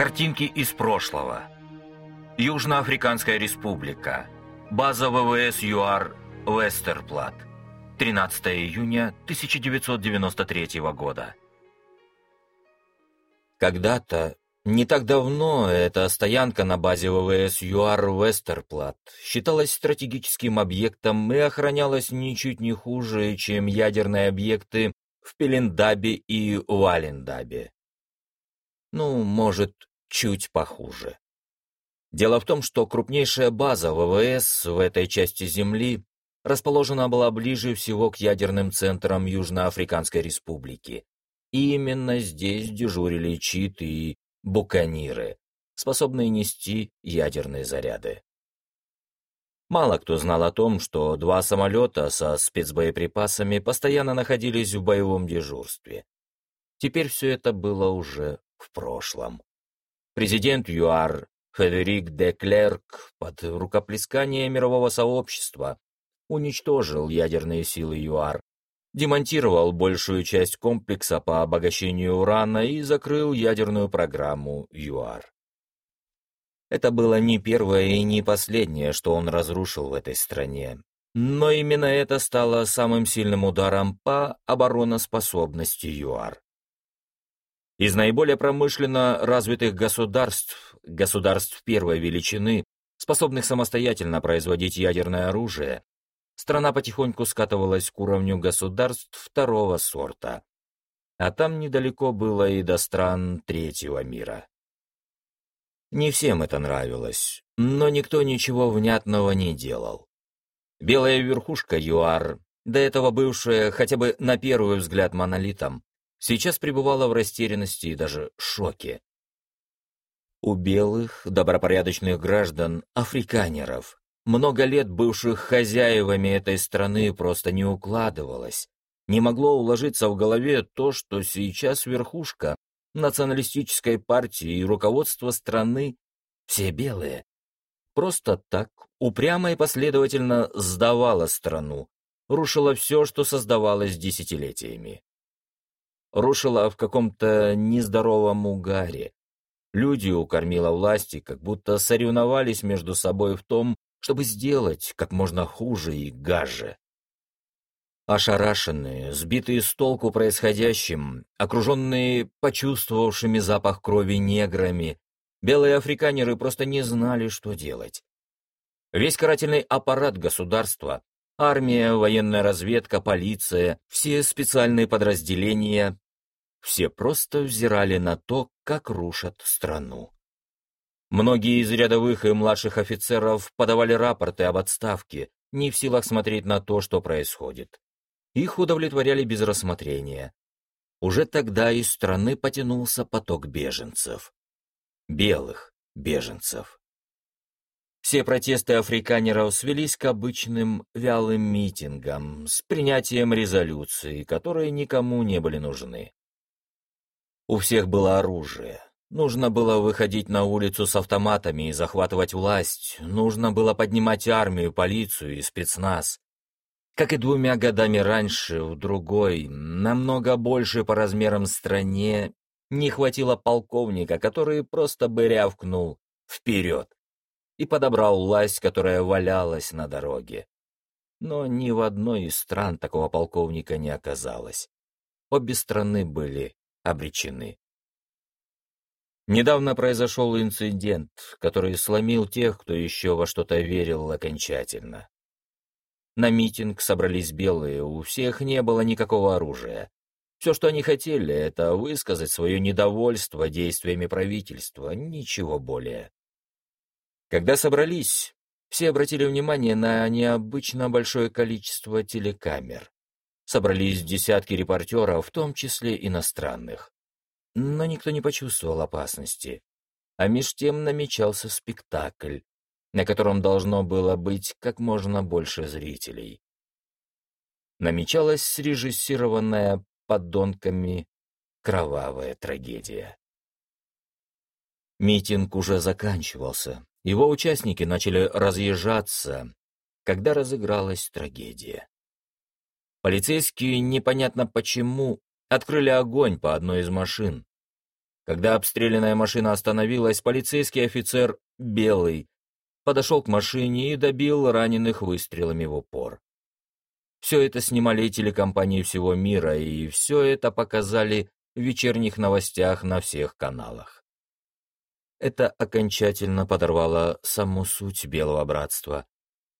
Картинки из прошлого. Южноафриканская республика. База ВВС ЮАР Вестерплат. 13 июня 1993 года. Когда-то, не так давно, эта стоянка на базе ВВС ЮАР Вестерплат считалась стратегическим объектом и охранялась ничуть не хуже, чем ядерные объекты в Пелендабе и Валендабе. Ну, может, чуть похуже. Дело в том, что крупнейшая база ВВС в этой части Земли расположена была ближе всего к ядерным центрам Южноафриканской Республики. И именно здесь дежурили читы и буканиры, способные нести ядерные заряды. Мало кто знал о том, что два самолета со спецбоеприпасами постоянно находились в боевом дежурстве. Теперь все это было уже в прошлом. Президент ЮАР Федерик де Клерк под рукоплескание мирового сообщества уничтожил ядерные силы ЮАР, демонтировал большую часть комплекса по обогащению урана и закрыл ядерную программу ЮАР. Это было не первое и не последнее, что он разрушил в этой стране. Но именно это стало самым сильным ударом по обороноспособности ЮАР. Из наиболее промышленно развитых государств, государств первой величины, способных самостоятельно производить ядерное оружие, страна потихоньку скатывалась к уровню государств второго сорта. А там недалеко было и до стран третьего мира. Не всем это нравилось, но никто ничего внятного не делал. Белая верхушка ЮАР, до этого бывшая хотя бы на первый взгляд монолитом, сейчас пребывала в растерянности и даже шоке. У белых, добропорядочных граждан, африканеров, много лет бывших хозяевами этой страны просто не укладывалось. Не могло уложиться в голове то, что сейчас верхушка националистической партии и руководство страны все белые. Просто так, упрямо и последовательно сдавала страну, рушила все, что создавалось десятилетиями. Рушила в каком-то нездоровом угаре. Люди укормила власти, как будто соревновались между собой в том, чтобы сделать как можно хуже и гаже. Ошарашенные, сбитые с толку происходящим, окруженные почувствовавшими запах крови неграми, белые африканеры просто не знали, что делать. Весь карательный аппарат государства, армия, военная разведка, полиция, все специальные подразделения, все просто взирали на то, как рушат страну. Многие из рядовых и младших офицеров подавали рапорты об отставке, не в силах смотреть на то, что происходит. Их удовлетворяли без рассмотрения. Уже тогда из страны потянулся поток беженцев. Белых беженцев. Все протесты африканеров свелись к обычным вялым митингам с принятием резолюций, которые никому не были нужны. У всех было оружие. Нужно было выходить на улицу с автоматами и захватывать власть. Нужно было поднимать армию, полицию и спецназ. Как и двумя годами раньше, в другой, намного больше по размерам стране, не хватило полковника, который просто бы рявкнул «Вперед!» И подобрал власть, которая валялась на дороге. Но ни в одной из стран такого полковника не оказалось. Обе страны были обречены. Недавно произошел инцидент, который сломил тех, кто еще во что-то верил окончательно. На митинг собрались белые, у всех не было никакого оружия. Все, что они хотели, это высказать свое недовольство действиями правительства, ничего более. Когда собрались, все обратили внимание на необычно большое количество телекамер. Собрались десятки репортеров, в том числе иностранных. Но никто не почувствовал опасности. А меж тем намечался спектакль, на котором должно было быть как можно больше зрителей. Намечалась срежиссированная подонками кровавая трагедия. Митинг уже заканчивался, его участники начали разъезжаться, когда разыгралась трагедия. Полицейские непонятно почему открыли огонь по одной из машин. Когда обстрелянная машина остановилась, полицейский офицер, белый, подошел к машине и добил раненых выстрелами в упор. Все это снимали телекомпании всего мира, и все это показали в вечерних новостях на всех каналах. Это окончательно подорвало саму суть Белого Братства.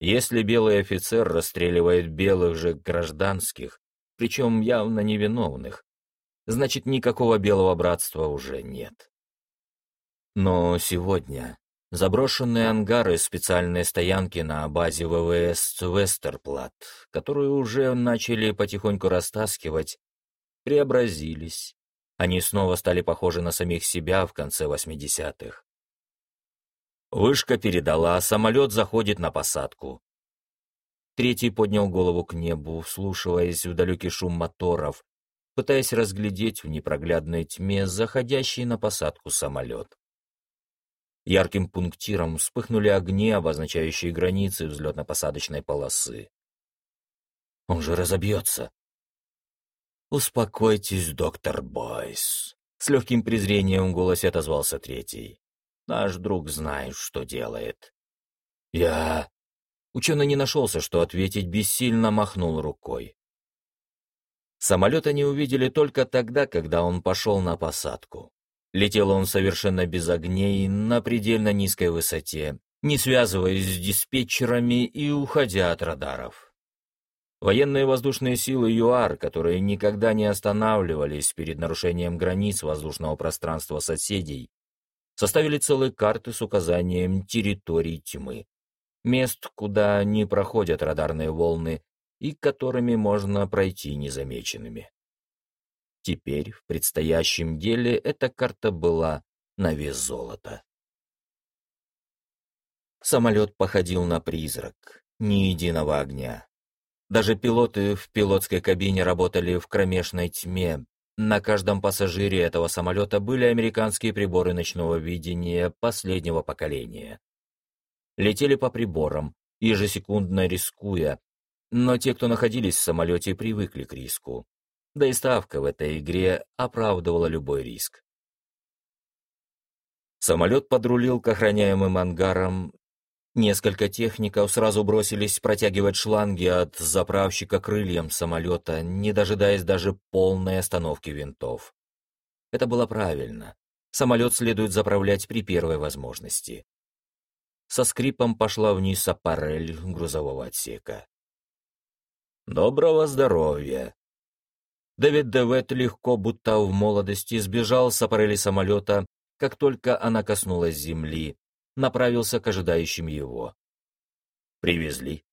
Если белый офицер расстреливает белых же гражданских, причем явно невиновных, значит никакого Белого Братства уже нет. Но сегодня заброшенные ангары специальной стоянки на базе ВВС Вестерплат, которые уже начали потихоньку растаскивать, преобразились. Они снова стали похожи на самих себя в конце 80-х. Вышка передала, самолет заходит на посадку. Третий поднял голову к небу, вслушиваясь в далекий шум моторов, пытаясь разглядеть в непроглядной тьме заходящий на посадку самолет. Ярким пунктиром вспыхнули огни, обозначающие границы взлетно-посадочной полосы. Он же разобьется. «Успокойтесь, доктор Бойс», — с легким презрением в голосе отозвался третий. «Наш друг знает, что делает». «Я...» Ученый не нашелся, что ответить, бессильно махнул рукой. Самолет они увидели только тогда, когда он пошел на посадку. Летел он совершенно без огней, на предельно низкой высоте, не связываясь с диспетчерами и уходя от радаров. Военные воздушные силы ЮАР, которые никогда не останавливались перед нарушением границ воздушного пространства соседей, составили целые карты с указанием территорий тьмы, мест, куда не проходят радарные волны и которыми можно пройти незамеченными. Теперь, в предстоящем деле, эта карта была на вес золота. Самолет походил на призрак, ни единого огня. Даже пилоты в пилотской кабине работали в кромешной тьме. На каждом пассажире этого самолета были американские приборы ночного видения последнего поколения. Летели по приборам, ежесекундно рискуя, но те, кто находились в самолете, привыкли к риску да и ставка в этой игре оправдывала любой риск. Самолет подрулил к охраняемым ангарам. Несколько техников сразу бросились протягивать шланги от заправщика крыльям самолета, не дожидаясь даже полной остановки винтов. Это было правильно. Самолет следует заправлять при первой возможности. Со скрипом пошла вниз аппарель грузового отсека. «Доброго здоровья!» Дэвид Девет легко, будто в молодости, сбежал с аппарели самолета, как только она коснулась земли, направился к ожидающим его. «Привезли».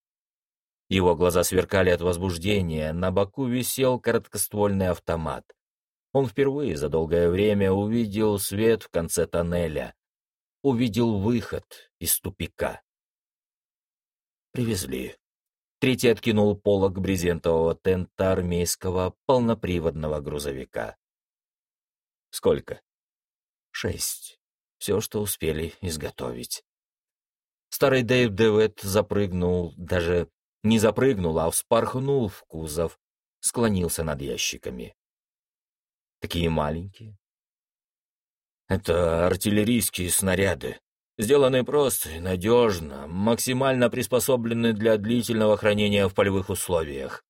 Его глаза сверкали от возбуждения, на боку висел короткоствольный автомат. Он впервые за долгое время увидел свет в конце тоннеля, увидел выход из тупика. «Привезли», Третий откинул полог брезентового тента армейского полноприводного грузовика. «Сколько?» «Шесть. Все, что успели изготовить». Старый Дэйв Девет запрыгнул, даже не запрыгнул, а вспорхнул в кузов, склонился над ящиками. Такие маленькие. Это артиллерийские снаряды сделаны просто и надежно, максимально приспособлены для длительного хранения в полевых условиях.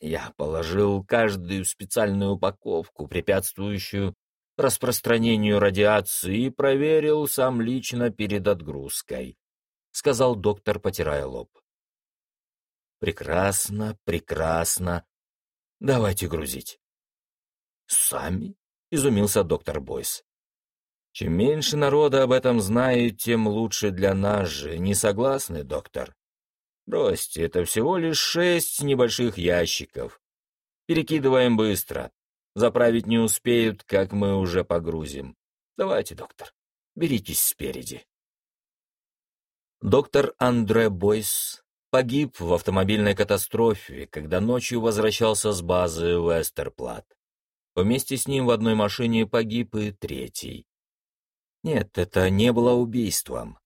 Я положил каждую специальную упаковку, препятствующую распространению радиации, и проверил сам лично перед отгрузкой, — сказал доктор, потирая лоб. «Прекрасно, прекрасно. Давайте грузить». «Сами?» — изумился доктор Бойс. Чем меньше народа об этом знает, тем лучше для нас же. Не согласны, доктор? Бросьте, это всего лишь шесть небольших ящиков. Перекидываем быстро. Заправить не успеют, как мы уже погрузим. Давайте, доктор, беритесь спереди. Доктор Андре Бойс погиб в автомобильной катастрофе, когда ночью возвращался с базы Вестерплат. Вместе с ним в одной машине погиб и третий. Нет, это не было убийством.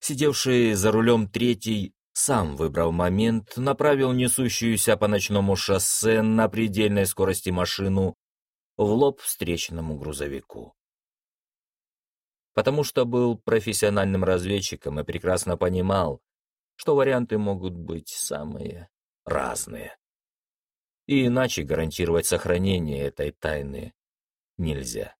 Сидевший за рулем третий сам выбрал момент, направил несущуюся по ночному шоссе на предельной скорости машину в лоб встречному грузовику. потому что был профессиональным разведчиком и прекрасно понимал, что варианты могут быть самые разные. И иначе гарантировать сохранение этой тайны нельзя.